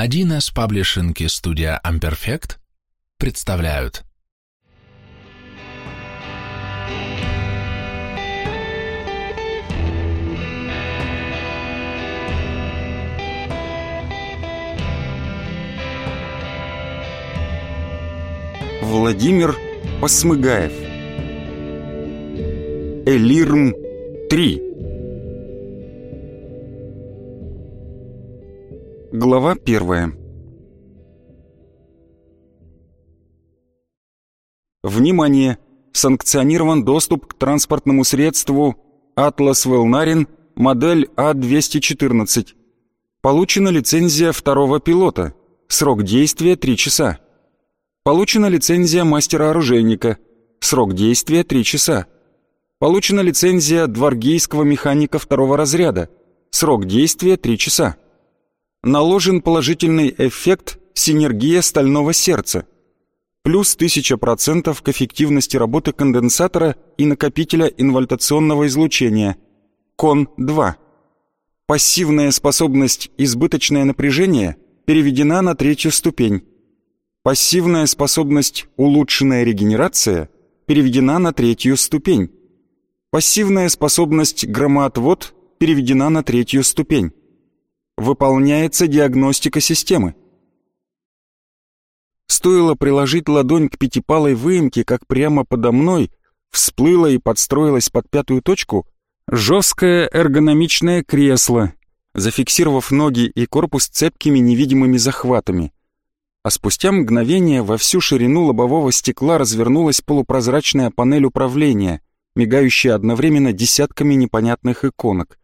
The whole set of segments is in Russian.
1С паблишинг и студия Amperfect представляют. Владимир Посмыгаев. Элирм 3 Глава первая Внимание! Санкционирован доступ к транспортному средству «Атлас Велнарин» модель А214. Получена лицензия второго пилота. Срок действия 3 часа. Получена лицензия мастера-оружейника. Срок действия 3 часа. Получена лицензия дворгейского механика второго разряда. Срок действия 3 часа. Наложен положительный эффект синергия стального сердца. Плюс 1000% к эффективности работы конденсатора и накопителя инвольтационного излучения. Кон-2. Пассивная способность избыточное напряжение переведена на третью ступень. Пассивная способность улучшенная регенерация переведена на третью ступень. Пассивная способность громоотвод переведена на третью ступень. Выполняется диагностика системы. Стоило приложить ладонь к пятипалой выемке, как прямо подо мной всплыло и подстроилось под пятую точку жесткое эргономичное кресло, зафиксировав ноги и корпус цепкими невидимыми захватами. А спустя мгновение во всю ширину лобового стекла развернулась полупрозрачная панель управления, мигающая одновременно десятками непонятных иконок.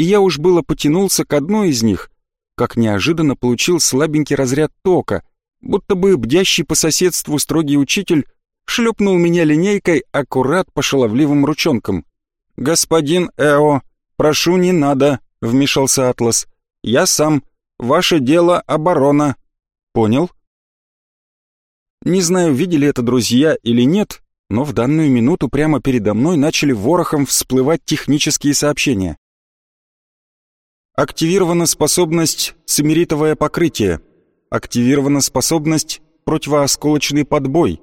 И я уж было потянулся к одной из них, как неожиданно получил слабенький разряд тока, будто бы бдящий по соседству строгий учитель шлепнул меня линейкой аккурат по шаловливым ручонкам. «Господин Эо, прошу, не надо», — вмешался Атлас. «Я сам. Ваше дело оборона». «Понял?» Не знаю, видели это друзья или нет, но в данную минуту прямо передо мной начали ворохом всплывать технические сообщения. Активирована способность цимеритовое покрытие. Активирована способность противоосколочный подбой.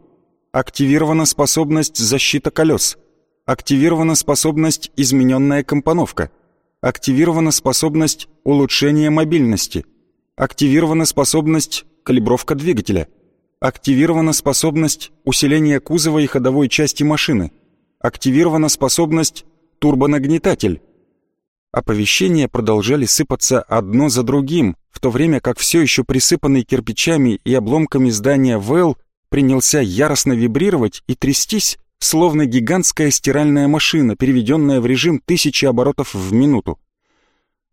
Активирована способность защита колес. Активирована способность измененная компоновка. Активирована способность улучшения мобильности. Активирована способность калибровка двигателя. Активирована способность усиления кузова и ходовой части машины. Активирована способность турбонагнетатель. Оповещения продолжали сыпаться одно за другим, в то время как все еще присыпанный кирпичами и обломками здания ВЭЛ принялся яростно вибрировать и трястись, словно гигантская стиральная машина, переведенная в режим тысячи оборотов в минуту.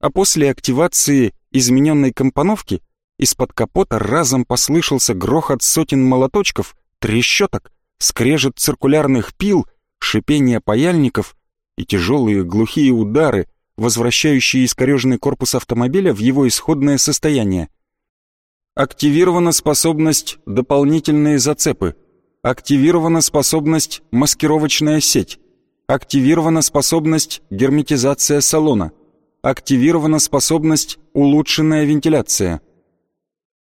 А после активации измененной компоновки из-под капота разом послышался грохот сотен молоточков, трещоток, скрежет циркулярных пил, шипение паяльников и тяжелые глухие удары, возвращающие искореженный корпус автомобиля в его исходное состояние. Активирована способность «Дополнительные зацепы». Активирована способность «Маскировочная сеть». Активирована способность «Герметизация салона». Активирована способность «Улучшенная вентиляция».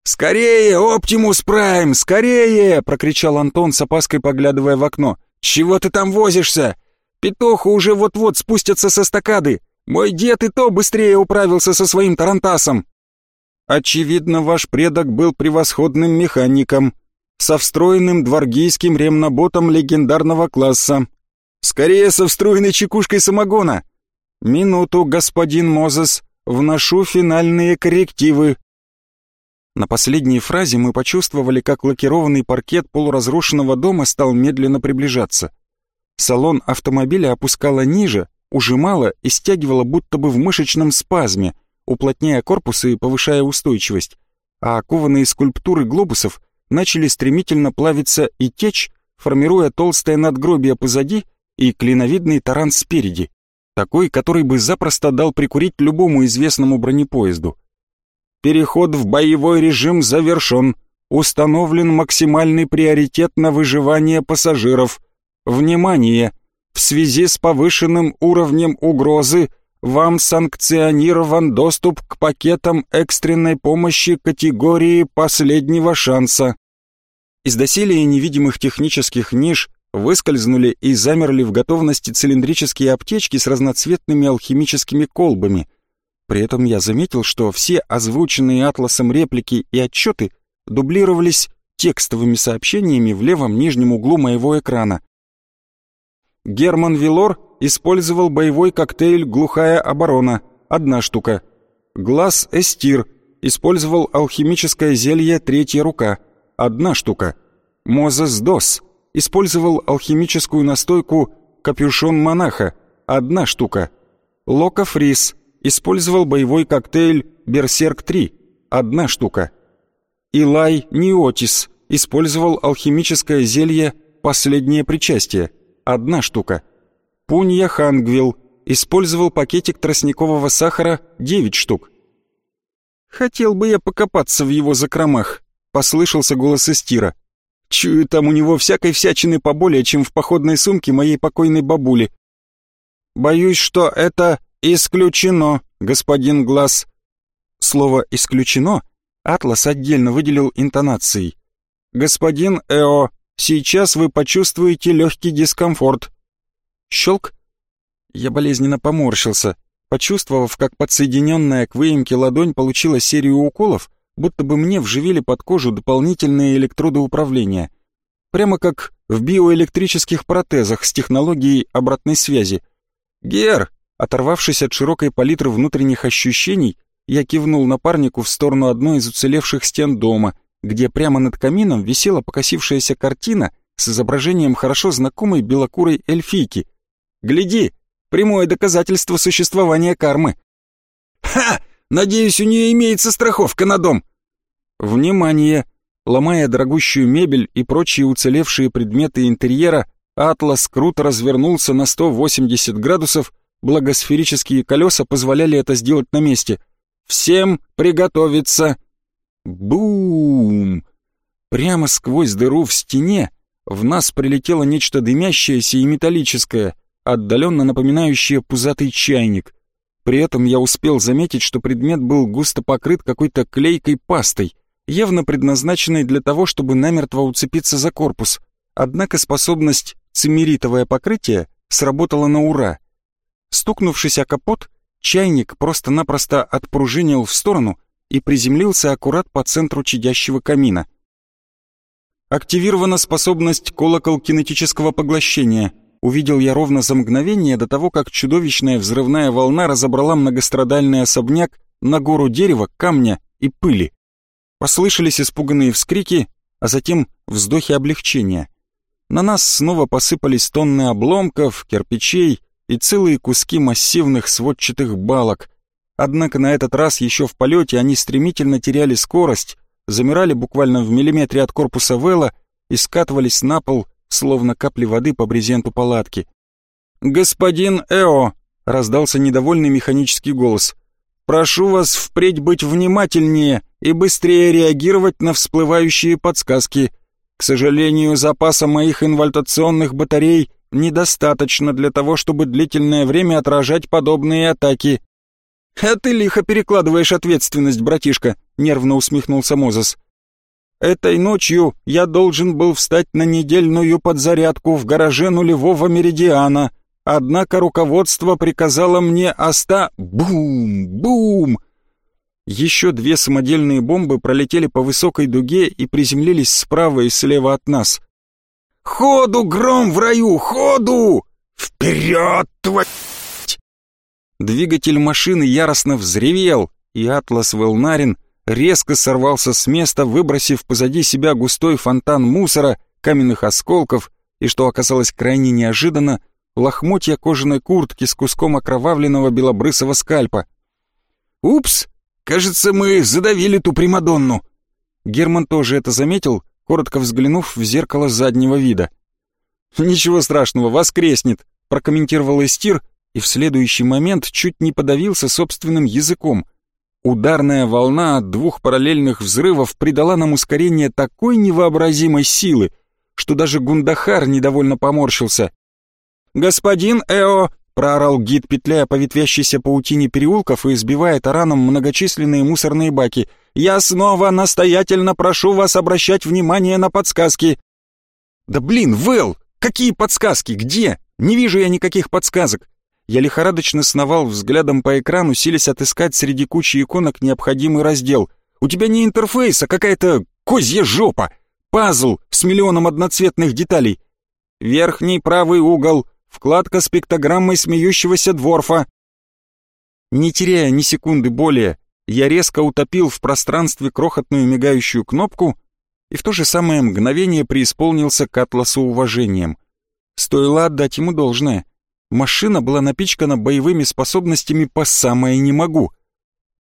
«Скорее, Оптимус Прайм, скорее!» — прокричал Антон с опаской, поглядывая в окно. «Чего ты там возишься? Петуха уже вот-вот спустятся со стакады. Мой дед и то быстрее управился со своим тарантасом». «Очевидно, ваш предок был превосходным механиком, со встроенным дворгийским ремноботом легендарного класса. Скорее, со встроенной чекушкой самогона. Минуту, господин Мозес, вношу финальные коррективы». На последней фразе мы почувствовали, как лакированный паркет полуразрушенного дома стал медленно приближаться. Салон автомобиля опускало ниже, ужимало и стягивало будто бы в мышечном спазме, уплотняя корпус и повышая устойчивость, а окованные скульптуры глобусов начали стремительно плавиться и течь, формируя толстое надгробие позади и клиновидный таран спереди, такой, который бы запросто дал прикурить любому известному бронепоезду. Переход в боевой режим завершен. Установлен максимальный приоритет на выживание пассажиров. Внимание! В связи с повышенным уровнем угрозы вам санкционирован доступ к пакетам экстренной помощи категории последнего шанса. Из доселия невидимых технических ниш выскользнули и замерли в готовности цилиндрические аптечки с разноцветными алхимическими колбами. При этом я заметил, что все озвученные атласом реплики и отчеты дублировались текстовыми сообщениями в левом нижнем углу моего экрана. Герман Вилор использовал боевой коктейль «Глухая оборона» — одна штука. Глаз Эстир использовал алхимическое зелье «Третья рука» — одна штука. Мозес Дос использовал алхимическую настойку «Капюшон монаха» — одна штука. Лока Фрис использовал боевой коктейль «Берсерк-3» — одна штука. Илай Ниотис использовал алхимическое зелье «Последнее причастие» — одна штука. Пунья Хангвилл использовал пакетик тростникового сахара — 9 штук. «Хотел бы я покопаться в его закромах», — послышался голос Истира. «Чую, там у него всякой всячины поболее, чем в походной сумке моей покойной бабули». «Боюсь, что это исключено, господин Глаз». Слово «исключено» Атлас отдельно выделил интонацией. «Господин Эо, сейчас вы почувствуете легкий дискомфорт». Щелк. Я болезненно поморщился, почувствовав, как подсоединенная к выемке ладонь получила серию уколов, будто бы мне вживили под кожу дополнительные электроды управления. Прямо как в биоэлектрических протезах с технологией обратной связи. «Гер!» Оторвавшись от широкой палитры внутренних ощущений, я кивнул напарнику в сторону одной из уцелевших стен дома, где прямо над камином висела покосившаяся картина с изображением хорошо знакомой белокурой эльфийки. «Гляди! Прямое доказательство существования кармы!» «Ха! Надеюсь, у нее имеется страховка на дом!» «Внимание!» Ломая дорогущую мебель и прочие уцелевшие предметы интерьера, Атлас круто развернулся на 180 градусов, благосферические колеса позволяли это сделать на месте — Всем приготовиться!» Бум! Прямо сквозь дыру в стене в нас прилетело нечто дымящееся и металлическое, отдаленно напоминающее пузатый чайник. При этом я успел заметить, что предмет был густо покрыт какой-то клейкой пастой, явно предназначенной для того, чтобы намертво уцепиться за корпус. Однако способность цимеритовое покрытие сработала на ура. Стукнувшись о капот, Чайник просто-напросто отпружинил в сторону и приземлился аккурат по центру чадящего камина. Активирована способность колокол кинетического поглощения. Увидел я ровно за мгновение до того, как чудовищная взрывная волна разобрала многострадальный особняк на гору дерева, камня и пыли. Послышались испуганные вскрики, а затем вздохи облегчения. На нас снова посыпались тонны обломков, кирпичей, и целые куски массивных сводчатых балок. Однако на этот раз еще в полете они стремительно теряли скорость, замирали буквально в миллиметре от корпуса Вэлла и скатывались на пол, словно капли воды по брезенту палатки. «Господин Эо!» — раздался недовольный механический голос. «Прошу вас впредь быть внимательнее и быстрее реагировать на всплывающие подсказки. К сожалению, запаса моих инвальтационных батарей недостаточно для того, чтобы длительное время отражать подобные атаки. «А ты лихо перекладываешь ответственность, братишка», — нервно усмехнулся Мозес. «Этой ночью я должен был встать на недельную подзарядку в гараже нулевого меридиана, однако руководство приказало мне оста... Бум! Бум!» Еще две самодельные бомбы пролетели по высокой дуге и приземлились справа и слева от нас. Ходу, гром в раю, ходу! Вперед, твою... Двигатель машины яростно взревел, и Атлас Велнарин резко сорвался с места, выбросив позади себя густой фонтан мусора, каменных осколков и, что оказалось крайне неожиданно, лохмотья кожаной куртки с куском окровавленного белобрысого скальпа. «Упс! Кажется, мы задавили ту Примадонну!» Герман тоже это заметил коротко взглянув в зеркало заднего вида. «Ничего страшного, воскреснет», — прокомментировал Эстир и в следующий момент чуть не подавился собственным языком. Ударная волна от двух параллельных взрывов придала нам ускорение такой невообразимой силы, что даже Гундахар недовольно поморщился. «Господин Эо!» — проорал гид, петляя по ветвящейся паутине переулков и избивая тараном многочисленные мусорные баки. «Я снова настоятельно прошу вас обращать внимание на подсказки!» «Да блин, Вэл! Какие подсказки? Где? Не вижу я никаких подсказок!» Я лихорадочно сновал взглядом по экрану, силясь отыскать среди кучи иконок необходимый раздел. «У тебя не интерфейс, а какая-то козья жопа! Пазл с миллионом одноцветных деталей!» «Верхний правый угол!» Вкладка с пиктограммой смеющегося дворфа. Не теряя ни секунды более, я резко утопил в пространстве крохотную мигающую кнопку и в то же самое мгновение преисполнился к Атласу уважением. Стоило отдать ему должное. Машина была напичкана боевыми способностями по самое не могу.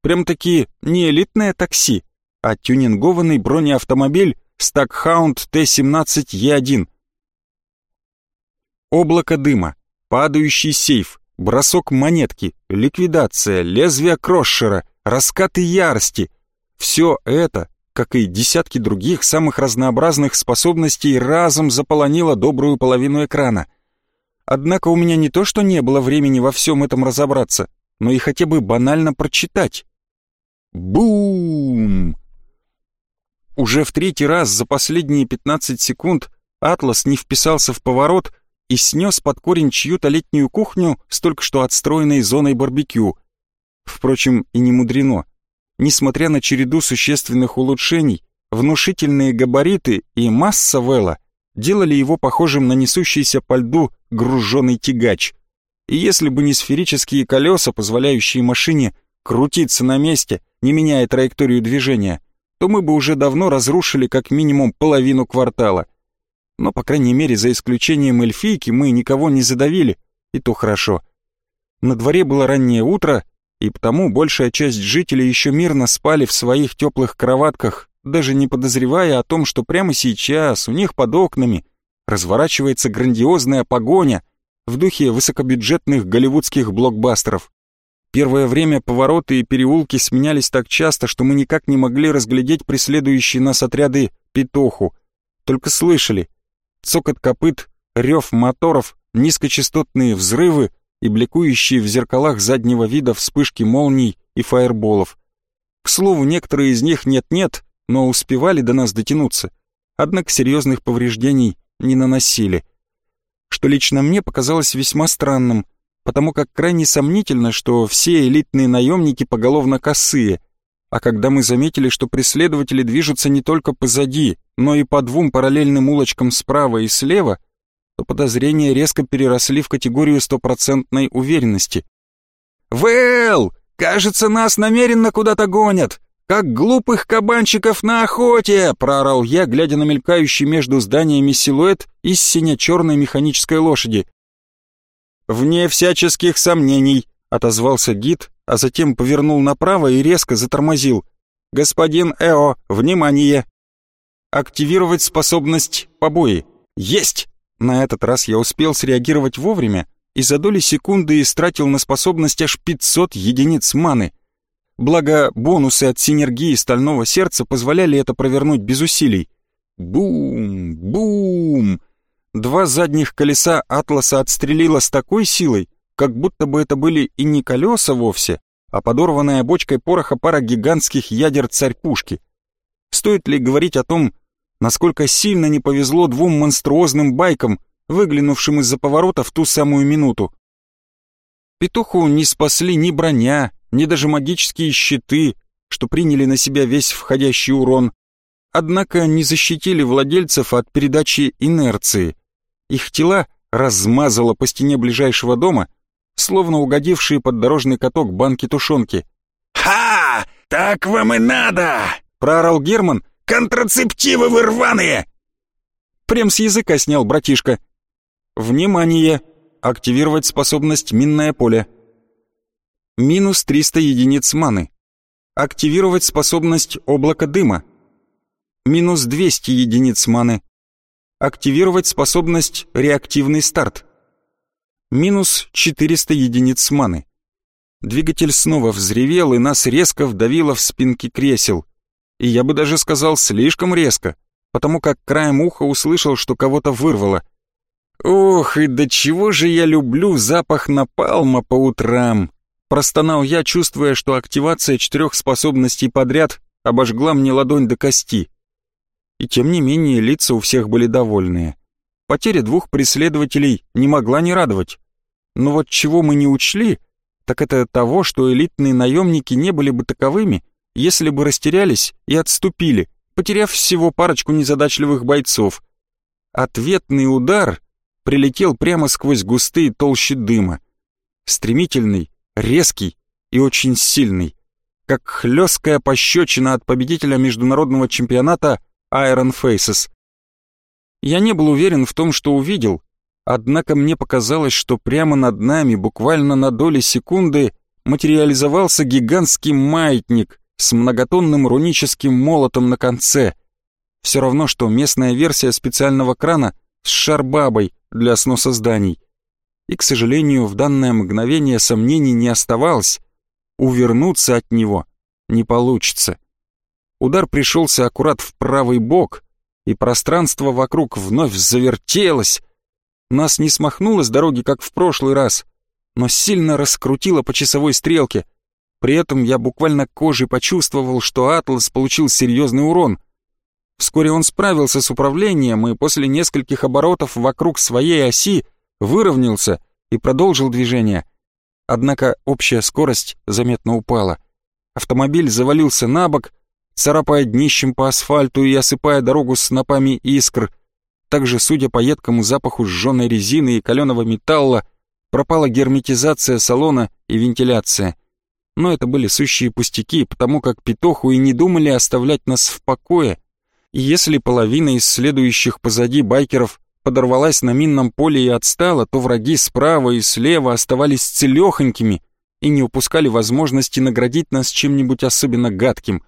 Прям-таки не элитное такси, а тюнингованный бронеавтомобиль Stackhound T-17E1 — Облако дыма, падающий сейф, бросок монетки, ликвидация, лезвие крошшера, раскаты ярости. Все это, как и десятки других самых разнообразных способностей, разом заполонило добрую половину экрана. Однако у меня не то что не было времени во всем этом разобраться, но и хотя бы банально прочитать. Бум! Уже в третий раз за последние 15 секунд Атлас не вписался в поворот, и снес под корень чью-то летнюю кухню с только что отстроенной зоной барбекю. Впрочем, и не мудрено. Несмотря на череду существенных улучшений, внушительные габариты и масса Вэлла делали его похожим на несущийся по льду груженный тягач. И если бы не сферические колеса, позволяющие машине крутиться на месте, не меняя траекторию движения, то мы бы уже давно разрушили как минимум половину квартала — но, по крайней мере, за исключением эльфийки, мы никого не задавили, и то хорошо. На дворе было раннее утро, и потому большая часть жителей еще мирно спали в своих теплых кроватках, даже не подозревая о том, что прямо сейчас у них под окнами разворачивается грандиозная погоня в духе высокобюджетных голливудских блокбастеров. Первое время повороты и переулки сменялись так часто, что мы никак не могли разглядеть преследующие нас отряды Петоху, только слышали — цокот копыт, рев моторов, низкочастотные взрывы и бликующие в зеркалах заднего вида вспышки молний и фаерболов. К слову, некоторые из них нет-нет, но успевали до нас дотянуться, однако серьезных повреждений не наносили. Что лично мне показалось весьма странным, потому как крайне сомнительно, что все элитные наемники поголовно косые, а когда мы заметили, что преследователи движутся не только позади, но и по двум параллельным улочкам справа и слева, то подозрения резко переросли в категорию стопроцентной уверенности. «Вэл! Кажется, нас намеренно куда-то гонят! Как глупых кабанчиков на охоте!» — проорал я, глядя на мелькающий между зданиями силуэт из сине-черной механической лошади. «Вне всяческих сомнений», — отозвался гид, а затем повернул направо и резко затормозил. «Господин Эо, внимание! Активировать способность побои. Есть! На этот раз я успел среагировать вовремя и за доли секунды истратил на способность аж 500 единиц маны. Благо, бонусы от синергии стального сердца позволяли это провернуть без усилий. Бум! Бум! Два задних колеса Атласа отстрелило с такой силой, как будто бы это были и не колеса вовсе, а подорванная бочкой пороха пара гигантских ядер царь-пушки. Стоит ли говорить о том, насколько сильно не повезло двум монструозным байкам, выглянувшим из-за поворота в ту самую минуту. Петуху не спасли ни броня, ни даже магические щиты, что приняли на себя весь входящий урон, однако не защитили владельцев от передачи инерции. Их тела размазало по стене ближайшего дома, словно угодившие под дорожный каток банки тушенки. «Ха! Так вам и надо!» — проорал Герман, Контрацептивы вы рваные!» Прям с языка снял братишка. Внимание! Активировать способность минное поле. Минус 300 единиц маны. Активировать способность облако дыма. Минус 200 единиц маны. Активировать способность реактивный старт. Минус 400 единиц маны. Двигатель снова взревел и нас резко вдавило в спинки кресел и я бы даже сказал слишком резко, потому как краем уха услышал, что кого-то вырвало. Ох, и до чего же я люблю запах напалма по утрам. Простонал я, чувствуя, что активация четырех способностей подряд обожгла мне ладонь до кости. И тем не менее лица у всех были довольные. Потеря двух преследователей не могла не радовать. Но вот чего мы не учли, так это того, что элитные наемники не были бы таковыми, если бы растерялись и отступили, потеряв всего парочку незадачливых бойцов. Ответный удар прилетел прямо сквозь густые толщи дыма. Стремительный, резкий и очень сильный, как хлесткая пощечина от победителя международного чемпионата Iron Faces. Я не был уверен в том, что увидел, однако мне показалось, что прямо над нами, буквально на доли секунды, материализовался гигантский маятник с многотонным руническим молотом на конце. Все равно, что местная версия специального крана с шарбабой для сноса зданий. И, к сожалению, в данное мгновение сомнений не оставалось. Увернуться от него не получится. Удар пришелся аккурат в правый бок, и пространство вокруг вновь завертелось. Нас не смахнуло с дороги, как в прошлый раз, но сильно раскрутило по часовой стрелке. При этом я буквально кожей почувствовал, что Атлас получил серьезный урон. Вскоре он справился с управлением и после нескольких оборотов вокруг своей оси выровнялся и продолжил движение. Однако общая скорость заметно упала. Автомобиль завалился на бок, царапая днищем по асфальту и осыпая дорогу снопами искр. Также, судя по едкому запаху сжженной резины и каленого металла, пропала герметизация салона и вентиляция. Но это были сущие пустяки, потому как Петоху и не думали оставлять нас в покое. И если половина из следующих позади байкеров подорвалась на минном поле и отстала, то враги справа и слева оставались целехонькими и не упускали возможности наградить нас чем-нибудь особенно гадким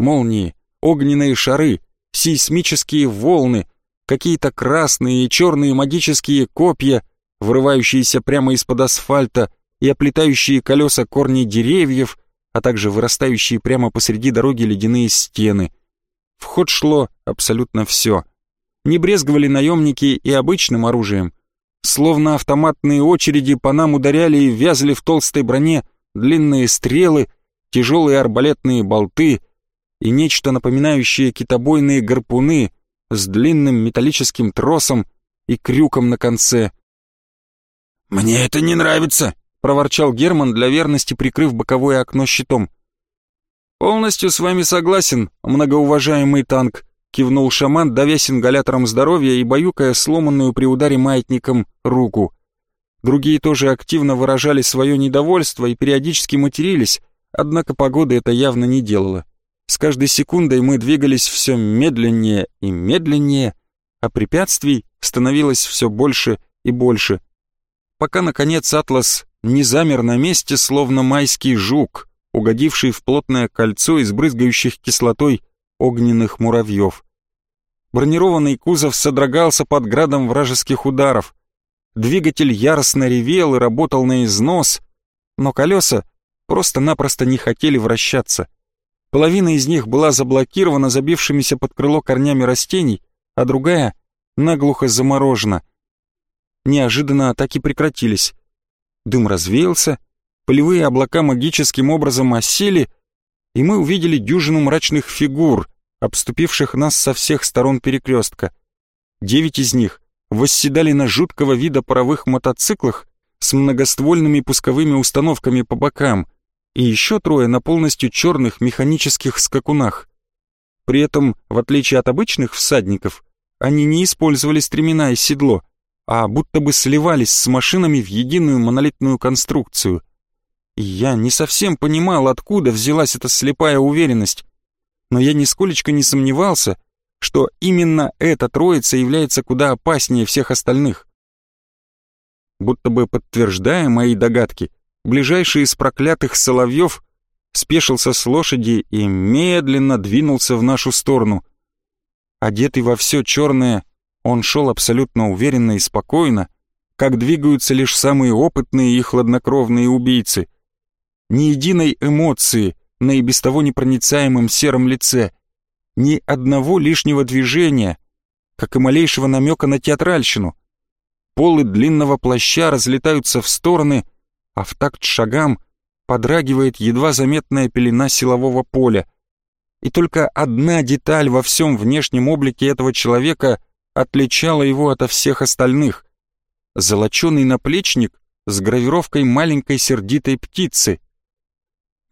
молнии, огненные шары, сейсмические волны, какие-то красные и черные магические копья, вырывающиеся прямо из-под асфальта и оплетающие колеса корней деревьев, а также вырастающие прямо посреди дороги ледяные стены. В ход шло абсолютно все. Не брезговали наемники и обычным оружием. Словно автоматные очереди по нам ударяли и вязли в толстой броне длинные стрелы, тяжелые арбалетные болты — и нечто напоминающее китобойные гарпуны с длинным металлическим тросом и крюком на конце. «Мне это не нравится!» — проворчал Герман, для верности прикрыв боковое окно щитом. «Полностью с вами согласен, многоуважаемый танк», — кивнул шаман, давясь ингалятором здоровья и баюкая сломанную при ударе маятником руку. Другие тоже активно выражали свое недовольство и периодически матерились, однако погода это явно не делала. С каждой секундой мы двигались все медленнее и медленнее, а препятствий становилось все больше и больше. Пока, наконец, Атлас не замер на месте, словно майский жук, угодивший в плотное кольцо из брызгающих кислотой огненных муравьев. Бронированный кузов содрогался под градом вражеских ударов. Двигатель яростно ревел и работал на износ, но колеса просто-напросто не хотели вращаться — Половина из них была заблокирована забившимися под крыло корнями растений, а другая наглухо заморожена. Неожиданно атаки прекратились. Дым развеялся, полевые облака магическим образом осели, и мы увидели дюжину мрачных фигур, обступивших нас со всех сторон перекрестка. Девять из них восседали на жуткого вида паровых мотоциклах с многоствольными пусковыми установками по бокам — и еще трое на полностью черных механических скакунах. При этом, в отличие от обычных всадников, они не использовали стремена и седло, а будто бы сливались с машинами в единую монолитную конструкцию. Я не совсем понимал, откуда взялась эта слепая уверенность, но я нисколечко не сомневался, что именно эта троица является куда опаснее всех остальных. Будто бы подтверждая мои догадки, ближайший из проклятых соловьев спешился с лошади и медленно двинулся в нашу сторону. Одетый во все черное, он шел абсолютно уверенно и спокойно, как двигаются лишь самые опытные и хладнокровные убийцы. Ни единой эмоции на и без того непроницаемом сером лице, ни одного лишнего движения, как и малейшего намека на театральщину. полы длинного плаща разлетаются в стороны, а в такт шагам подрагивает едва заметная пелена силового поля. И только одна деталь во всем внешнем облике этого человека отличала его ото всех остальных. Золоченый наплечник с гравировкой маленькой сердитой птицы.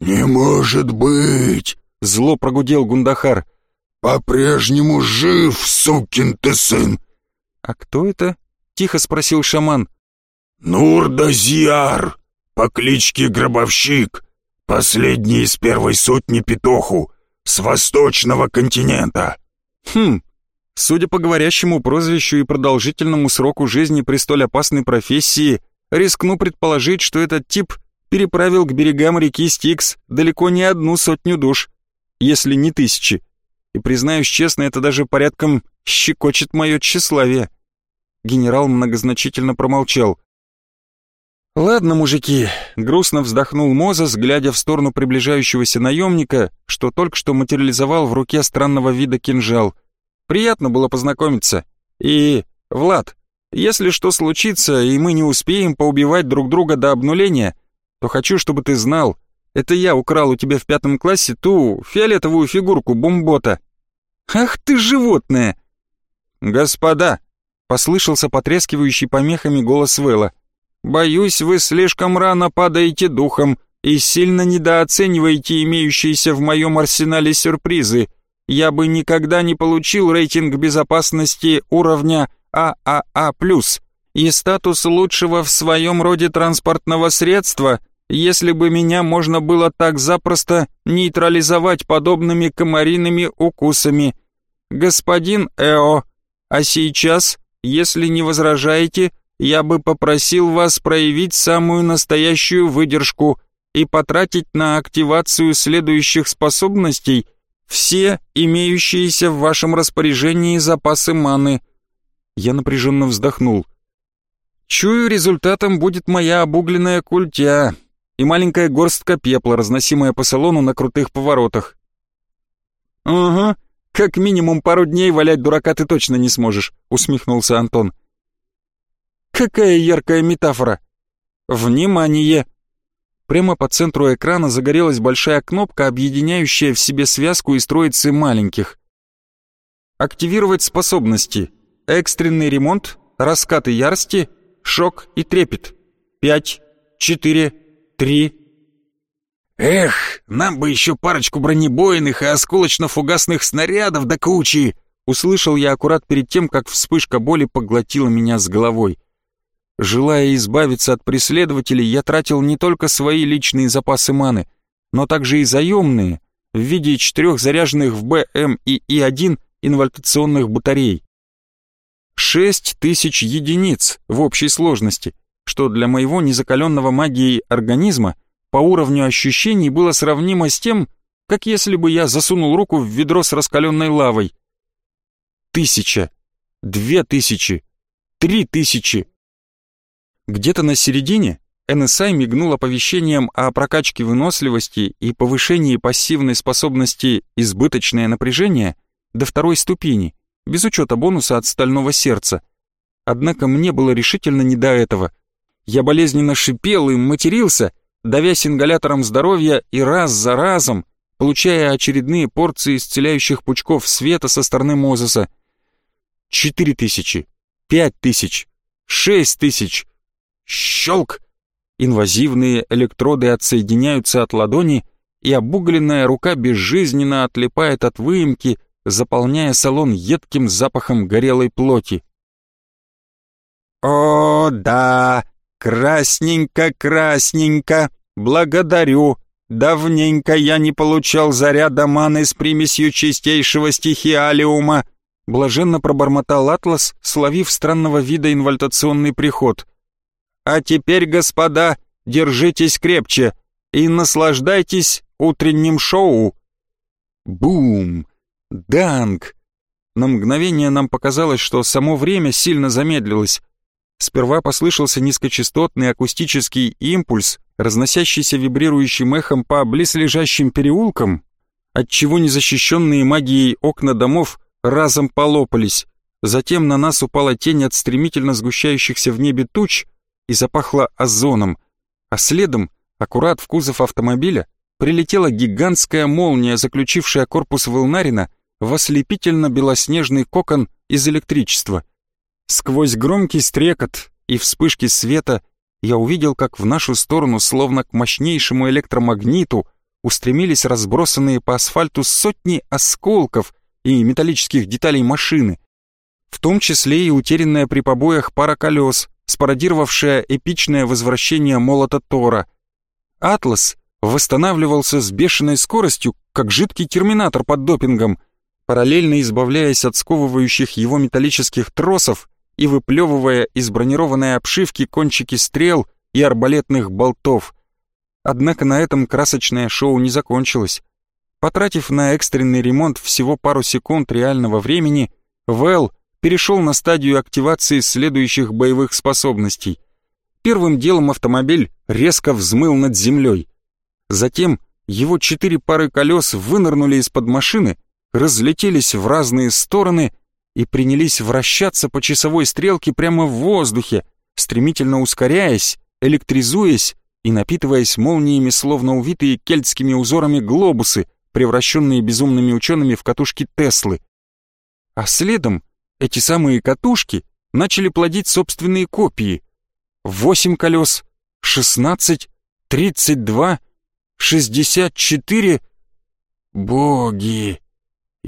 «Не может быть!» — зло прогудел Гундахар. «По-прежнему жив, сукин ты сын!» «А кто это?» — тихо спросил шаман. «Нурдазиар, по кличке Гробовщик, последний из первой сотни Петоху, с восточного континента». «Хм, судя по говорящему прозвищу и продолжительному сроку жизни при столь опасной профессии, рискну предположить, что этот тип переправил к берегам реки Стикс далеко не одну сотню душ, если не тысячи. И, признаюсь честно, это даже порядком щекочет мое тщеславие. Генерал многозначительно промолчал. «Ладно, мужики», — грустно вздохнул Мозес, глядя в сторону приближающегося наемника, что только что материализовал в руке странного вида кинжал. «Приятно было познакомиться. И, Влад, если что случится, и мы не успеем поубивать друг друга до обнуления, то хочу, чтобы ты знал, это я украл у тебя в пятом классе ту фиолетовую фигурку бомбота. Ах ты животное! Господа, послышался потрескивающий помехами голос Вэлла. Боюсь, вы слишком рано падаете духом и сильно недооцениваете имеющиеся в моем арсенале сюрпризы. Я бы никогда не получил рейтинг безопасности уровня ААА+, и статус лучшего в своем роде транспортного средства, если бы меня можно было так запросто нейтрализовать подобными комариными укусами. Господин Эо, а сейчас, если не возражаете, я бы попросил вас проявить самую настоящую выдержку и потратить на активацию следующих способностей все имеющиеся в вашем распоряжении запасы маны. Я напряженно вздохнул. Чую, результатом будет моя обугленная культя и маленькая горстка пепла, разносимая по салону на крутых поворотах. «Ага, как минимум пару дней валять дурака ты точно не сможешь», — усмехнулся Антон. «Какая яркая метафора!» «Внимание!» Прямо по центру экрана загорелась большая кнопка, объединяющая в себе связку из троицы маленьких. «Активировать способности. Экстренный ремонт, раскаты ярости, шок и трепет. Пять, четыре, три...» «Эх, нам бы еще парочку бронебойных и осколочно-фугасных снарядов до кучи!» Услышал я аккурат перед тем, как вспышка боли поглотила меня с головой. Желая избавиться от преследователей, я тратил не только свои личные запасы маны, но также и заемные, в виде четырех заряженных в БМ и И1 инвольтационных батарей. Шесть тысяч единиц в общей сложности — что для моего незакаленного магией организма по уровню ощущений было сравнимо с тем, как если бы я засунул руку в ведро с раскаленной лавой. Тысяча, две тысячи, три тысячи. Где-то на середине NSI мигнул оповещением о прокачке выносливости и повышении пассивной способности избыточное напряжение до второй ступени, без учета бонуса от стального сердца. Однако мне было решительно не до этого. Я болезненно шипел и матерился, давясь ингалятором здоровья и раз за разом, получая очередные порции исцеляющих пучков света со стороны Мозеса. Четыре тысячи, пять тысяч, шесть тысяч. Щелк! Инвазивные электроды отсоединяются от ладони, и обугленная рука безжизненно отлипает от выемки, заполняя салон едким запахом горелой плоти. «О, да!» «Красненько, красненько, благодарю. Давненько я не получал заряда маны с примесью чистейшего стихиалиума», блаженно пробормотал Атлас, словив странного вида инвольтационный приход. «А теперь, господа, держитесь крепче и наслаждайтесь утренним шоу». Бум! Данг! На мгновение нам показалось, что само время сильно замедлилось, Сперва послышался низкочастотный акустический импульс, разносящийся вибрирующим эхом по близлежащим переулкам, отчего незащищенные магией окна домов разом полопались, затем на нас упала тень от стремительно сгущающихся в небе туч и запахло озоном, а следом, аккурат в кузов автомобиля, прилетела гигантская молния, заключившая корпус Волнарина в ослепительно-белоснежный кокон из электричества. Сквозь громкий стрекот и вспышки света я увидел, как в нашу сторону, словно к мощнейшему электромагниту, устремились разбросанные по асфальту сотни осколков и металлических деталей машины, в том числе и утерянная при побоях пара колес, спародировавшая эпичное возвращение молота Тора. «Атлас» восстанавливался с бешеной скоростью, как жидкий терминатор под допингом, параллельно избавляясь от сковывающих его металлических тросов и выплевывая из бронированной обшивки кончики стрел и арбалетных болтов. Однако на этом красочное шоу не закончилось. Потратив на экстренный ремонт всего пару секунд реального времени, Вэл перешел на стадию активации следующих боевых способностей. Первым делом автомобиль резко взмыл над землей. Затем его четыре пары колес вынырнули из-под машины, разлетелись в разные стороны и принялись вращаться по часовой стрелке прямо в воздухе, стремительно ускоряясь, электризуясь и напитываясь молниями, словно увитые кельтскими узорами глобусы, превращенные безумными учеными в катушки Теслы. А следом эти самые катушки начали плодить собственные копии. Восемь колес, шестнадцать, тридцать два, шестьдесят четыре... Боги!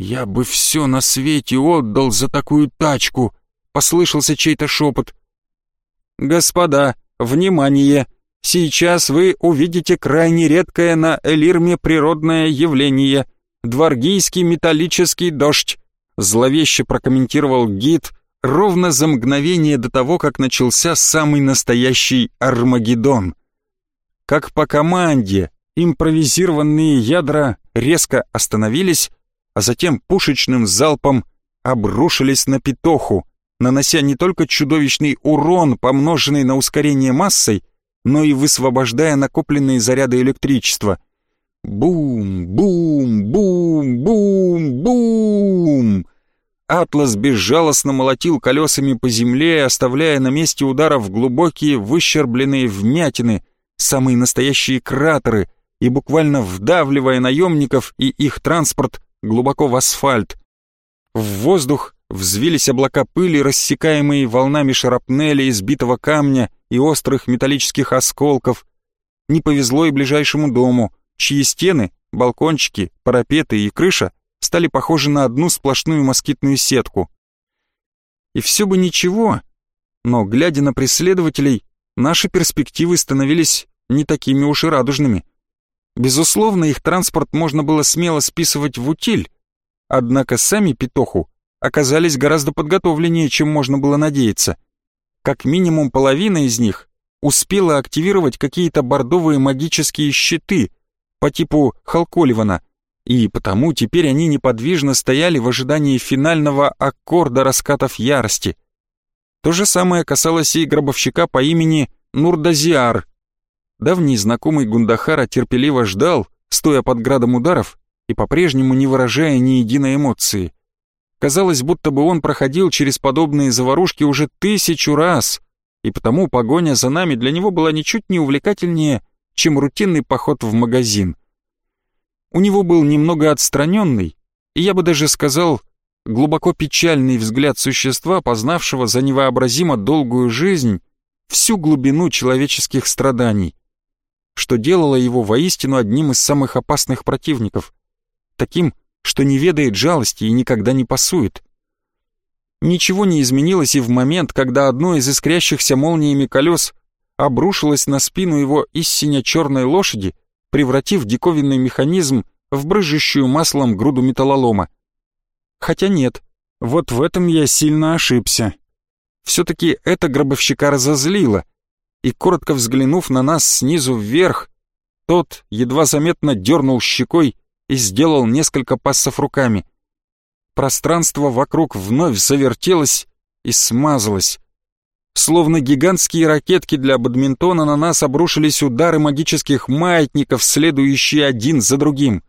Я бы все на свете отдал за такую тачку! Послышался чей-то шепот. Господа, внимание! Сейчас вы увидите крайне редкое на Элирме природное явление — дворгийский металлический дождь зловеще прокомментировал гид ровно за мгновение до того, как начался самый настоящий Армагеддон. Как по команде, импровизированные ядра резко остановились, а затем пушечным залпом обрушились на Петоху, нанося не только чудовищный урон, помноженный на ускорение массой, но и высвобождая накопленные заряды электричества. Бум, бум, бум, бум, бум! Атлас безжалостно молотил колесами по земле, оставляя на месте ударов глубокие выщербленные вмятины, самые настоящие кратеры, и буквально вдавливая наемников и их транспорт глубоко в асфальт. В воздух взвились облака пыли, рассекаемые волнами шарапнели, избитого камня и острых металлических осколков. Не повезло и ближайшему дому, чьи стены, балкончики, парапеты и крыша стали похожи на одну сплошную москитную сетку. И все бы ничего, но, глядя на преследователей, наши перспективы становились не такими уж и радужными. Безусловно, их транспорт можно было смело списывать в утиль, однако сами Петоху оказались гораздо подготовленнее, чем можно было надеяться. Как минимум половина из них успела активировать какие-то бордовые магические щиты по типу Халколивана, и потому теперь они неподвижно стояли в ожидании финального аккорда раскатов ярости. То же самое касалось и гробовщика по имени Нурдазиар. Давний знакомый Гундахара терпеливо ждал, стоя под градом ударов и по-прежнему не выражая ни единой эмоции. Казалось, будто бы он проходил через подобные заварушки уже тысячу раз, и потому погоня за нами для него была ничуть не увлекательнее, чем рутинный поход в магазин. У него был немного отстраненный, и я бы даже сказал, глубоко печальный взгляд существа, познавшего за невообразимо долгую жизнь всю глубину человеческих страданий, что делало его воистину одним из самых опасных противников, таким, что не ведает жалости и никогда не пасует. Ничего не изменилось и в момент, когда одно из искрящихся молниями колес обрушилось на спину его истинно черной лошади, превратив диковинный механизм в брыжущую маслом груду металлолома. Хотя нет, вот в этом я сильно ошибся. Все-таки это гробовщика разозлило, и, коротко взглянув на нас снизу вверх, тот едва заметно дернул щекой и сделал несколько пассов руками. Пространство вокруг вновь завертелось и смазалось. Словно гигантские ракетки для бадминтона на нас обрушились удары магических маятников, следующие один за другим.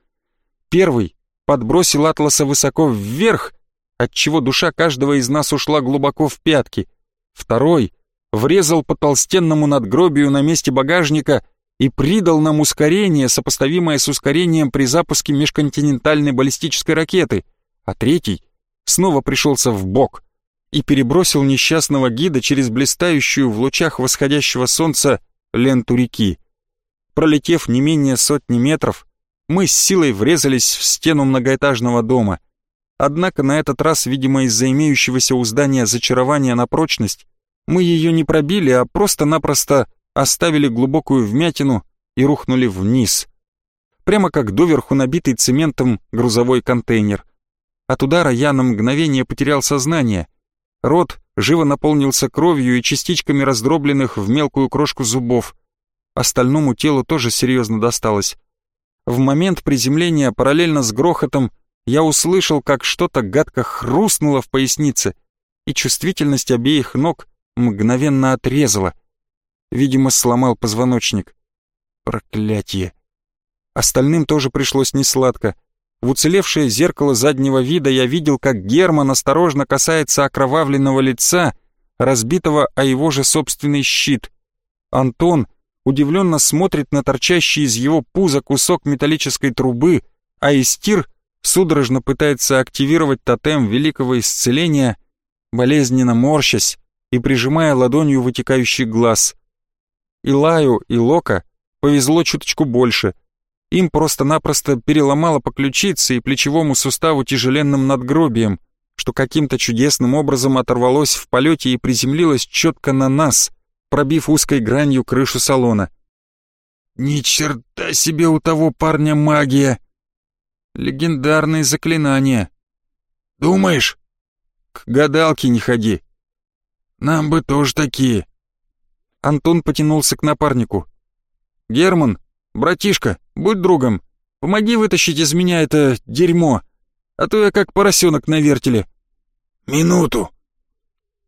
Первый подбросил Атласа высоко вверх, отчего душа каждого из нас ушла глубоко в пятки. Второй врезал по толстенному надгробию на месте багажника и придал нам ускорение, сопоставимое с ускорением при запуске межконтинентальной баллистической ракеты, а третий снова пришелся в бок и перебросил несчастного гида через блистающую в лучах восходящего солнца ленту реки. Пролетев не менее сотни метров, мы с силой врезались в стену многоэтажного дома. Однако на этот раз, видимо, из-за имеющегося у здания зачарования на прочность, мы ее не пробили, а просто-напросто оставили глубокую вмятину и рухнули вниз. Прямо как доверху набитый цементом грузовой контейнер. От удара я на мгновение потерял сознание. Рот живо наполнился кровью и частичками раздробленных в мелкую крошку зубов. Остальному телу тоже серьезно досталось. В момент приземления параллельно с грохотом я услышал, как что-то гадко хрустнуло в пояснице, и чувствительность обеих ног мгновенно отрезала. Видимо, сломал позвоночник. Проклятие. Остальным тоже пришлось несладко. В уцелевшее зеркало заднего вида я видел, как Герман осторожно касается окровавленного лица, разбитого о его же собственный щит. Антон удивленно смотрит на торчащий из его пуза кусок металлической трубы, а Истир судорожно пытается активировать тотем великого исцеления, болезненно морщась и прижимая ладонью вытекающий глаз. Илаю и Лока повезло чуточку больше. Им просто-напросто переломало по ключице и плечевому суставу тяжеленным надгробием, что каким-то чудесным образом оторвалось в полете и приземлилось четко на нас, пробив узкой гранью крышу салона. «Ни черта себе у того парня магия!» «Легендарные заклинания!» «Думаешь?» «К гадалке не ходи!» «Нам бы тоже такие!» Антон потянулся к напарнику. «Герман, братишка, будь другом, помоги вытащить из меня это дерьмо, а то я как поросенок на вертеле». «Минуту!»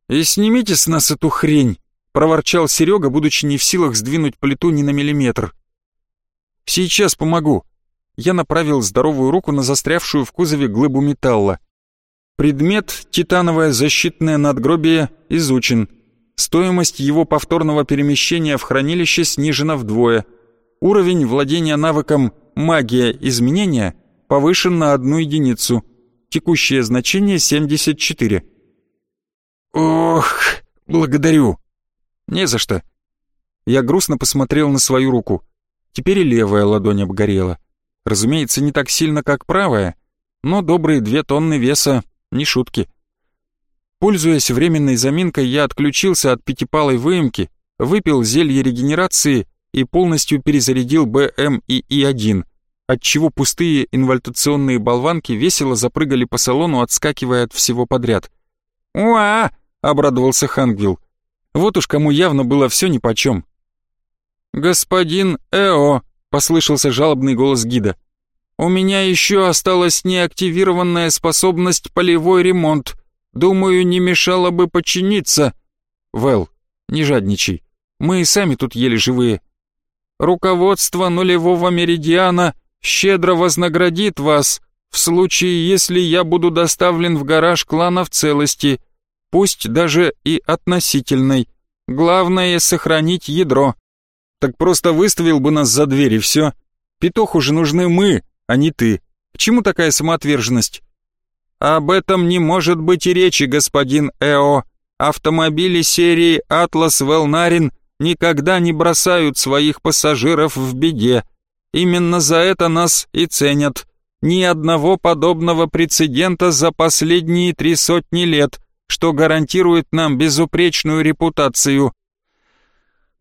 «И снимите с нас эту хрень!» — проворчал Серега, будучи не в силах сдвинуть плиту ни на миллиметр. «Сейчас помогу». Я направил здоровую руку на застрявшую в кузове глыбу металла. Предмет «Титановое защитное надгробие» изучен. Стоимость его повторного перемещения в хранилище снижена вдвое. Уровень владения навыком «Магия изменения» повышен на одну единицу. Текущее значение 74. «Ох, благодарю!» «Не за что». Я грустно посмотрел на свою руку. Теперь и левая ладонь обгорела. Разумеется, не так сильно, как правая, но добрые две тонны веса — не шутки. Пользуясь временной заминкой, я отключился от пятипалой выемки, выпил зелье регенерации и полностью перезарядил БМ и И1, отчего пустые инвальтационные болванки весело запрыгали по салону, отскакивая от всего подряд. «Уа!» — обрадовался Хангвилл. Вот уж кому явно было все нипочем. «Господин Эо!» — послышался жалобный голос гида. «У меня еще осталась неактивированная способность полевой ремонт. Думаю, не мешало бы починиться. Вэл, не жадничай. Мы и сами тут еле живые. Руководство нулевого меридиана щедро вознаградит вас в случае, если я буду доставлен в гараж клана в целости, пусть даже и относительной. Главное — сохранить ядро. Так просто выставил бы нас за дверь и все. Петуху же нужны мы, а не ты. К чему такая самоотверженность? «Об этом не может быть и речи, господин Эо. Автомобили серии «Атлас Велнарин» никогда не бросают своих пассажиров в беде. Именно за это нас и ценят. Ни одного подобного прецедента за последние три сотни лет, что гарантирует нам безупречную репутацию».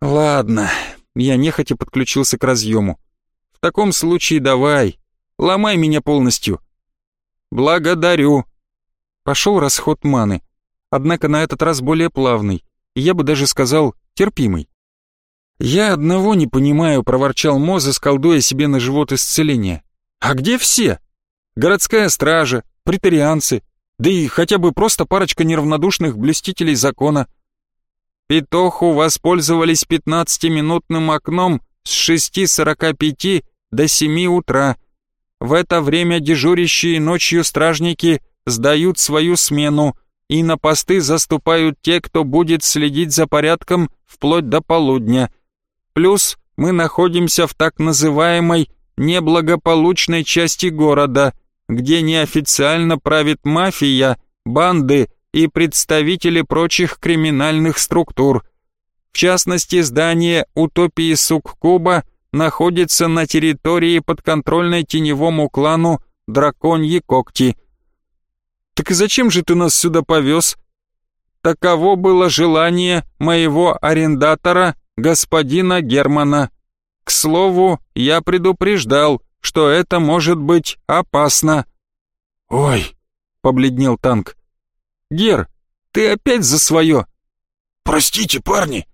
«Ладно», — я нехотя подключился к разъему. «В таком случае давай, ломай меня полностью». «Благодарю!» Пошел расход маны, однако на этот раз более плавный, я бы даже сказал, терпимый. «Я одного не понимаю», — проворчал Мозес, колдуя себе на живот исцеление. «А где все? Городская стража, претарианцы, да и хотя бы просто парочка неравнодушных блюстителей закона». Петоху воспользовались пятнадцатиминутным окном с 6.45 до 7 утра. В это время дежурящие ночью стражники сдают свою смену, и на посты заступают те, кто будет следить за порядком вплоть до полудня. Плюс мы находимся в так называемой неблагополучной части города, где неофициально правит мафия, банды и представители прочих криминальных структур. В частности, здание утопии Суккуба находится на территории подконтрольной теневому клану Драконьи Когти. «Так и зачем же ты нас сюда повез?» «Таково было желание моего арендатора, господина Германа. К слову, я предупреждал, что это может быть опасно». «Ой!» — побледнел танк. «Гер, ты опять за свое!» «Простите, парни,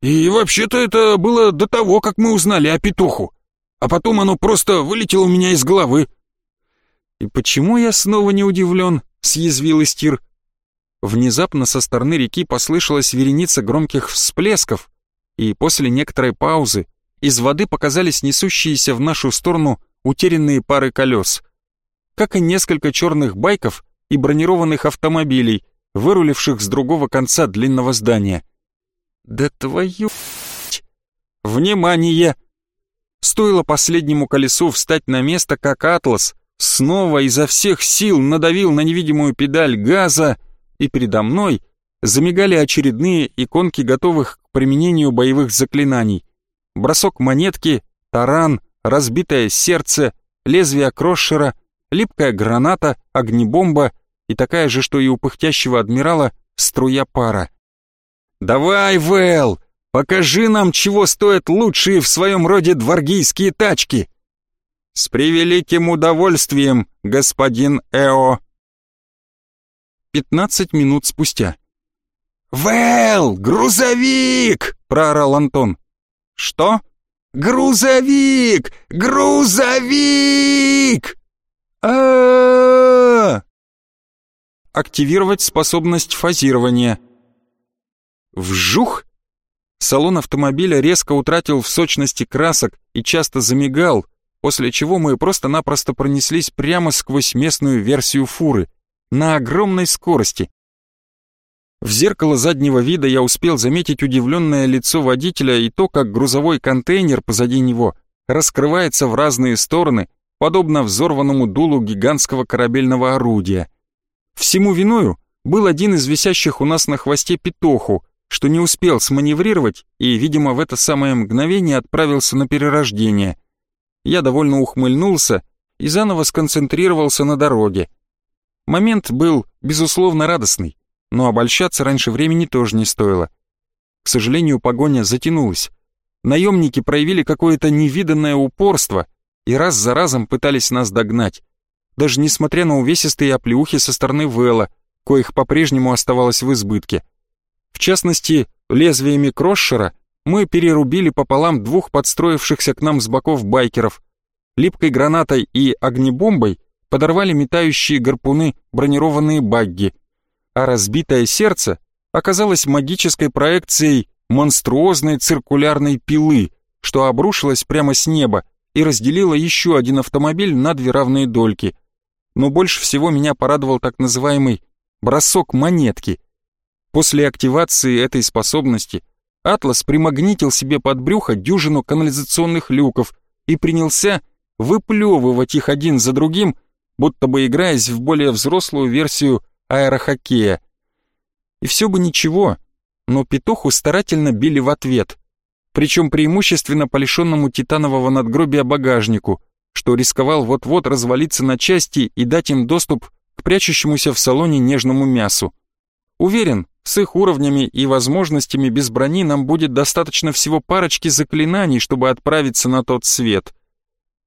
и вообще-то это было до того, как мы узнали о петуху. А потом оно просто вылетело у меня из головы. «И почему я снова не удивлен?» — съязвил Истир. Внезапно со стороны реки послышалась вереница громких всплесков, и после некоторой паузы из воды показались несущиеся в нашу сторону утерянные пары колес. Как и несколько черных байков и бронированных автомобилей, выруливших с другого конца длинного здания. Да твою... Внимание! Стоило последнему колесу встать на место, как «Атлас» снова изо всех сил надавил на невидимую педаль газа, и передо мной замигали очередные иконки готовых к применению боевых заклинаний. Бросок монетки, таран, разбитое сердце, лезвие крошера, липкая граната, огнебомба и такая же, что и у пыхтящего адмирала, струя пара. «Давай, Вэл, покажи нам, чего стоят лучшие в своем роде дворгийские тачки!» «С превеликим удовольствием, господин Эо!» Пятнадцать минут спустя. «Вэл, грузовик!» — проорал Антон. «Что?» «Грузовик! Грузовик!» а, -а, -а Активировать способность фазирования. Вжух! Салон автомобиля резко утратил в сочности красок и часто замигал, после чего мы просто-напросто пронеслись прямо сквозь местную версию фуры, на огромной скорости. В зеркало заднего вида я успел заметить удивленное лицо водителя и то, как грузовой контейнер позади него раскрывается в разные стороны, подобно взорванному дулу гигантского корабельного орудия. Всему виною был один из висящих у нас на хвосте петоху, что не успел сманеврировать и, видимо, в это самое мгновение отправился на перерождение. Я довольно ухмыльнулся и заново сконцентрировался на дороге. Момент был, безусловно, радостный, но обольщаться раньше времени тоже не стоило. К сожалению, погоня затянулась. Наемники проявили какое-то невиданное упорство и раз за разом пытались нас догнать. Даже несмотря на увесистые оплеухи со стороны Вэлла, коих по-прежнему оставалось в избытке. В частности, лезвиями крошшера мы перерубили пополам двух подстроившихся к нам с боков байкеров. Липкой гранатой и огнебомбой подорвали метающие гарпуны бронированные багги, а разбитое сердце оказалось магической проекцией монструозной циркулярной пилы, что обрушилось прямо с неба и разделило еще один автомобиль на две равные дольки. Но больше всего меня порадовал так называемый «бросок монетки», После активации этой способности Атлас примагнитил себе под брюхо дюжину канализационных люков и принялся выплевывать их один за другим, будто бы играясь в более взрослую версию аэрохоккея. И все бы ничего, но петуху старательно били в ответ, причем преимущественно по лишенному титанового надгробия багажнику, что рисковал вот-вот развалиться на части и дать им доступ к прячущемуся в салоне нежному мясу. Уверен, с их уровнями и возможностями без брони нам будет достаточно всего парочки заклинаний, чтобы отправиться на тот свет.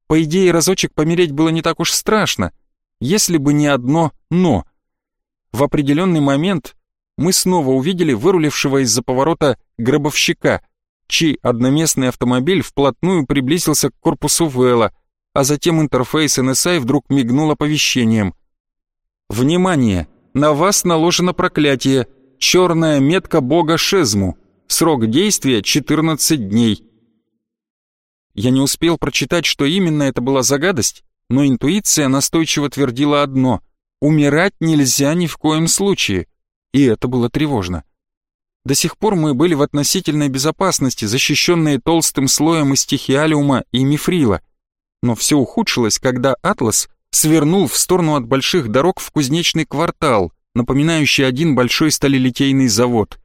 По идее, разочек помереть было не так уж страшно, если бы не одно «но». В определенный момент мы снова увидели вырулившего из-за поворота гробовщика, чей одноместный автомобиль вплотную приблизился к корпусу Вэлла, а затем интерфейс NSI вдруг мигнул оповещением. «Внимание! На вас наложено проклятие!» Черная метка бога Шезму. Срок действия 14 дней. Я не успел прочитать, что именно это была загадость, но интуиция настойчиво твердила одно. умирать нельзя ни в коем случае, и это было тревожно. До сих пор мы были в относительной безопасности, защищенные толстым слоем из стихиалиума и мифрила. Но все ухудшилось, когда «Атлас» свернул в сторону от больших дорог в кузнечный квартал, напоминающий один большой сталелитейный завод.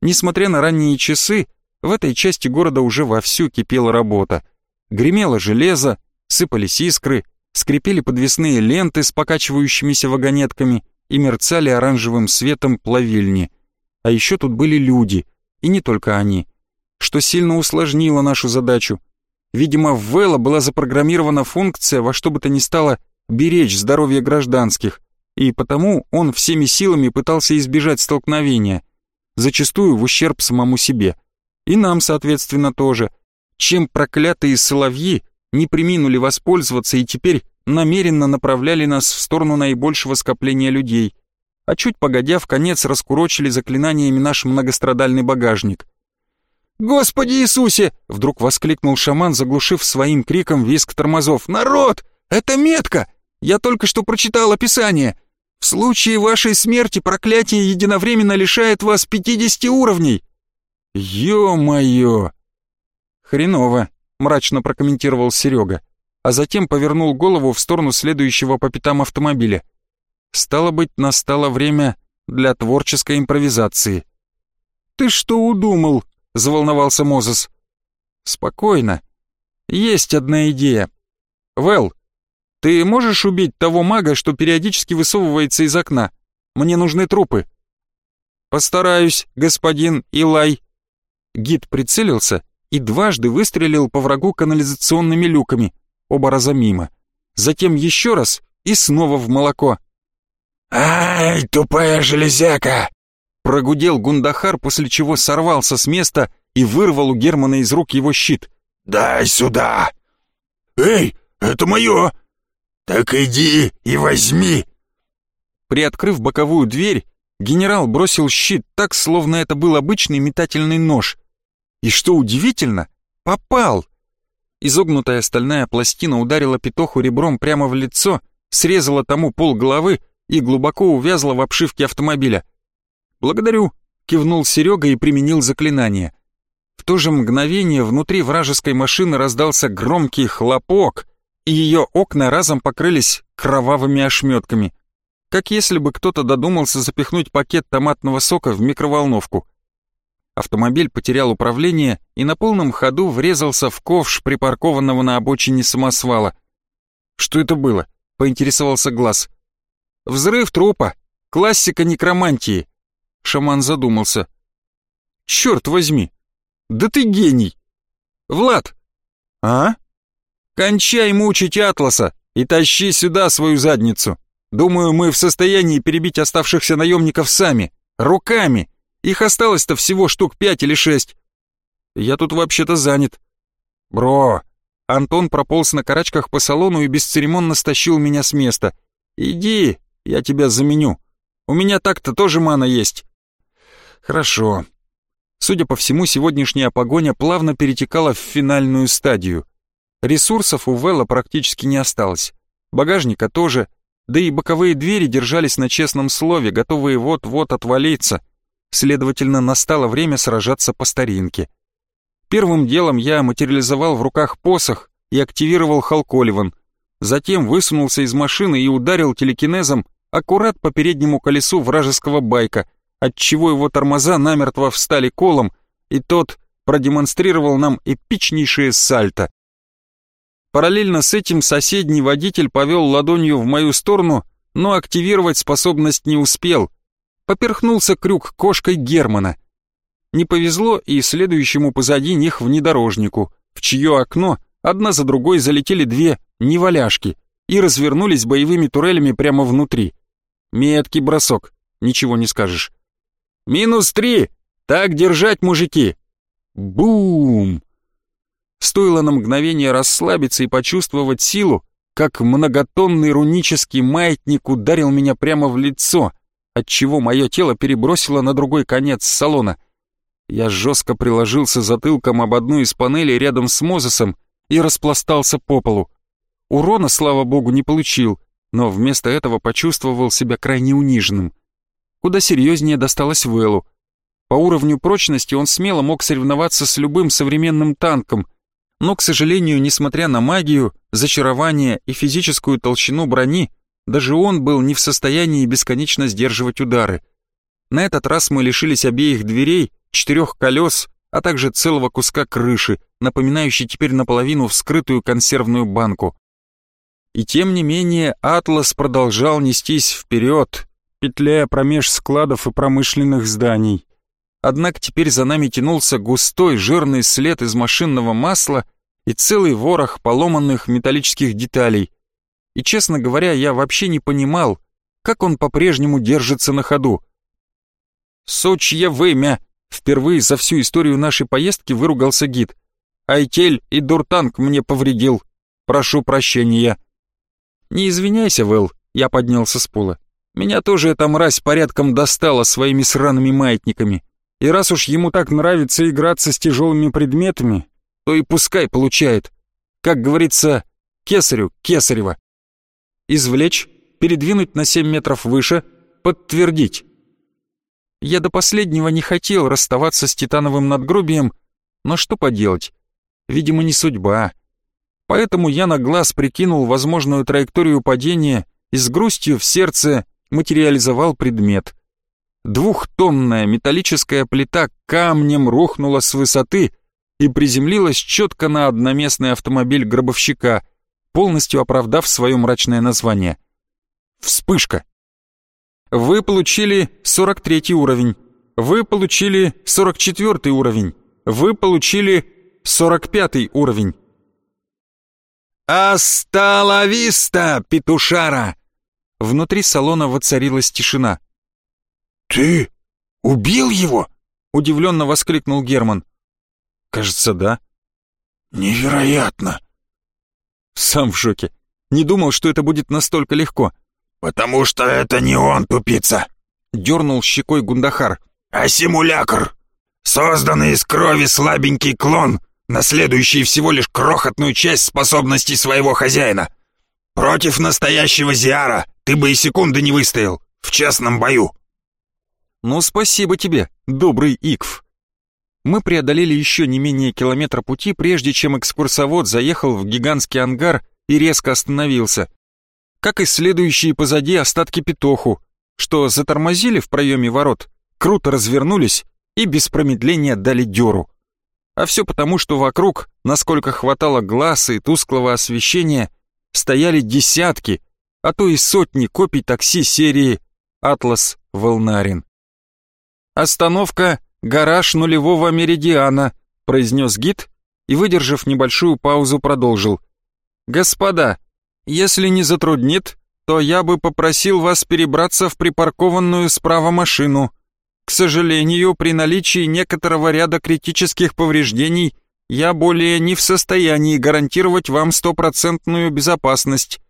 Несмотря на ранние часы, в этой части города уже вовсю кипела работа. Гремело железо, сыпались искры, скрипели подвесные ленты с покачивающимися вагонетками и мерцали оранжевым светом плавильни. А еще тут были люди, и не только они, что сильно усложнило нашу задачу. Видимо, в Вэлла была запрограммирована функция во что бы то ни стало беречь здоровье гражданских, и потому он всеми силами пытался избежать столкновения, зачастую в ущерб самому себе. И нам, соответственно, тоже. Чем проклятые соловьи не приминули воспользоваться и теперь намеренно направляли нас в сторону наибольшего скопления людей, а чуть погодя в конец раскурочили заклинаниями наш многострадальный багажник. «Господи Иисусе!» — вдруг воскликнул шаман, заглушив своим криком визг тормозов. «Народ! Это метка! Я только что прочитал описание. В случае вашей смерти проклятие единовременно лишает вас 50 уровней!» «Ё-моё!» «Хреново!» — мрачно прокомментировал Серега, а затем повернул голову в сторону следующего по пятам автомобиля. Стало быть, настало время для творческой импровизации. «Ты что удумал?» — заволновался Мозес. «Спокойно. Есть одна идея. Вэл, ты можешь убить того мага, что периодически высовывается из окна? Мне нужны трупы». «Постараюсь, господин Илай». Гид прицелился и дважды выстрелил по врагу канализационными люками, оба раза мимо. Затем еще раз и снова в молоко. «Ай, тупая железяка!» Прогудел Гундахар, после чего сорвался с места и вырвал у Германа из рук его щит. «Дай сюда!» «Эй, это мое!» «Так иди и возьми!» Приоткрыв боковую дверь, генерал бросил щит так, словно это был обычный метательный нож. И что удивительно, попал! Изогнутая стальная пластина ударила Петоху ребром прямо в лицо, срезала тому пол головы и глубоко увязла в обшивке автомобиля. «Благодарю», — кивнул Серега и применил заклинание. В то же мгновение внутри вражеской машины раздался громкий хлопок, и ее окна разом покрылись кровавыми ошметками, как если бы кто-то додумался запихнуть пакет томатного сока в микроволновку. Автомобиль потерял управление и на полном ходу врезался в ковш припаркованного на обочине самосвала. «Что это было?» — поинтересовался Глаз. «Взрыв трупа. Классика некромантии». Шаман задумался. «Черт возьми! Да ты гений!» «Влад!» «А?» «Кончай мучить Атласа и тащи сюда свою задницу. Думаю, мы в состоянии перебить оставшихся наемников сами, руками. Их осталось-то всего штук пять или шесть. Я тут вообще-то занят». «Бро!» Антон прополз на карачках по салону и бесцеремонно стащил меня с места. «Иди, я тебя заменю. У меня так-то тоже мана есть». «Хорошо». Судя по всему, сегодняшняя погоня плавно перетекала в финальную стадию. Ресурсов у Вэлла практически не осталось. Багажника тоже, да и боковые двери держались на честном слове, готовые вот-вот отвалиться. Следовательно, настало время сражаться по старинке. Первым делом я материализовал в руках посох и активировал Халколиван. Затем высунулся из машины и ударил телекинезом аккурат по переднему колесу вражеского байка, отчего его тормоза намертво встали колом, и тот продемонстрировал нам эпичнейшее сальто. Параллельно с этим соседний водитель повел ладонью в мою сторону, но активировать способность не успел. Поперхнулся крюк кошкой Германа. Не повезло и следующему позади них внедорожнику, в чье окно одна за другой залетели две неваляшки и развернулись боевыми турелями прямо внутри. Меткий бросок, ничего не скажешь. «Минус три! Так держать, мужики!» Бум! Стоило на мгновение расслабиться и почувствовать силу, как многотонный рунический маятник ударил меня прямо в лицо, отчего мое тело перебросило на другой конец салона. Я жестко приложился затылком об одну из панелей рядом с Мозесом и распластался по полу. Урона, слава богу, не получил, но вместо этого почувствовал себя крайне униженным. Куда серьезнее досталось Вэллу. По уровню прочности он смело мог соревноваться с любым современным танком, но, к сожалению, несмотря на магию, зачарование и физическую толщину брони, даже он был не в состоянии бесконечно сдерживать удары. На этот раз мы лишились обеих дверей, четырех колес, а также целого куска крыши, напоминающей теперь наполовину вскрытую консервную банку. И тем не менее Атлас продолжал нестись вперед, петляя промеж складов и промышленных зданий. Однако теперь за нами тянулся густой жирный след из машинного масла и целый ворох поломанных металлических деталей. И, честно говоря, я вообще не понимал, как он по-прежнему держится на ходу. «Сочье вымя!» — впервые за всю историю нашей поездки выругался гид. «Айтель и Дуртанг мне повредил. Прошу прощения». «Не извиняйся, Вэл», — я поднялся с пола. «Меня тоже эта мразь порядком достала своими сраными маятниками. И раз уж ему так нравится играться с тяжелыми предметами, то и пускай получает. Как говорится, кесарю кесарева. Извлечь, передвинуть на 7 метров выше, подтвердить». Я до последнего не хотел расставаться с титановым надгробием, но что поделать? Видимо, не судьба. Поэтому я на глаз прикинул возможную траекторию падения и с грустью в сердце материализовал предмет. Двухтонная металлическая плита камнем рухнула с высоты и приземлилась четко на одноместный автомобиль гробовщика, полностью оправдав свое мрачное название. Вспышка. Вы получили 43 уровень. Вы получили 44 уровень. Вы получили 45 уровень. «Асталависта, петушара!» Внутри салона воцарилась тишина. «Ты убил его?» — удивленно воскликнул Герман. «Кажется, да». «Невероятно!» Сам в шоке. Не думал, что это будет настолько легко. «Потому что это не он, тупица!» — дернул щекой Гундахар. «А симулякр! Созданный из крови слабенький клон, наследующий всего лишь крохотную часть способностей своего хозяина. Против настоящего Зиара ты бы и секунды не выстоял в честном бою. Ну, спасибо тебе, добрый Икв. Мы преодолели еще не менее километра пути, прежде чем экскурсовод заехал в гигантский ангар и резко остановился. Как и следующие позади остатки Петоху, что затормозили в проеме ворот, круто развернулись и без промедления дали дёру. А все потому, что вокруг, насколько хватало глаз и тусклого освещения, стояли десятки, а то и сотни копий такси серии «Атлас Волнарин». «Остановка — гараж нулевого меридиана», — произнес гид и, выдержав небольшую паузу, продолжил. «Господа, если не затруднит, то я бы попросил вас перебраться в припаркованную справа машину. К сожалению, при наличии некоторого ряда критических повреждений я более не в состоянии гарантировать вам стопроцентную безопасность.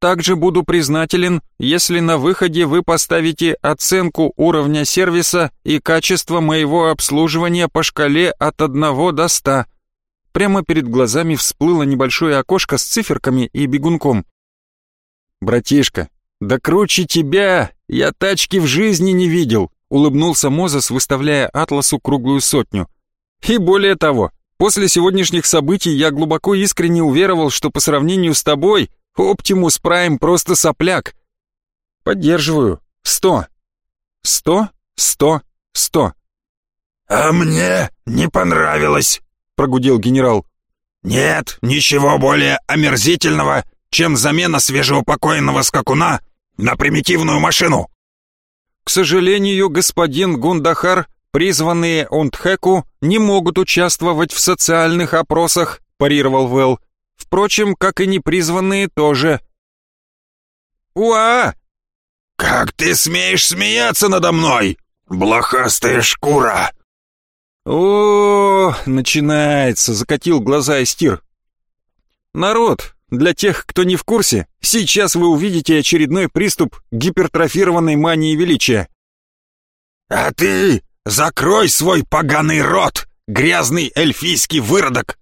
Также буду признателен, если на выходе вы поставите оценку уровня сервиса и качества моего обслуживания по шкале от 1 до 100. Прямо перед глазами всплыло небольшое окошко с циферками и бегунком. «Братишка, да круче тебя я тачки в жизни не видел», улыбнулся Мозес, выставляя Атласу круглую сотню. И более того, после сегодняшних событий я глубоко искренне уверовал, что по сравнению с тобой Оптимус Прайм просто сопляк. Поддерживаю. Сто. Сто, сто, сто. «А мне не понравилось», — прогудел генерал. «Нет ничего более омерзительного, чем замена свежеупокоенного скакуна на примитивную машину. К сожалению, господин Гундахар, призванные Онтхеку, не могут участвовать в социальных опросах, парировал Вэл. Впрочем, как и непризванные тоже. «Уа! Как ты смеешь смеяться надо мной, блохастая шкура!» «О, начинается!» — закатил глаза Эстир. «Народ, для тех, кто не в курсе, сейчас вы увидите очередной приступ гипертрофированной мании величия. А ты закрой свой поганый рот, грязный эльфийский выродок.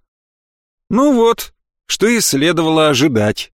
Ну вот, что и следовало ожидать.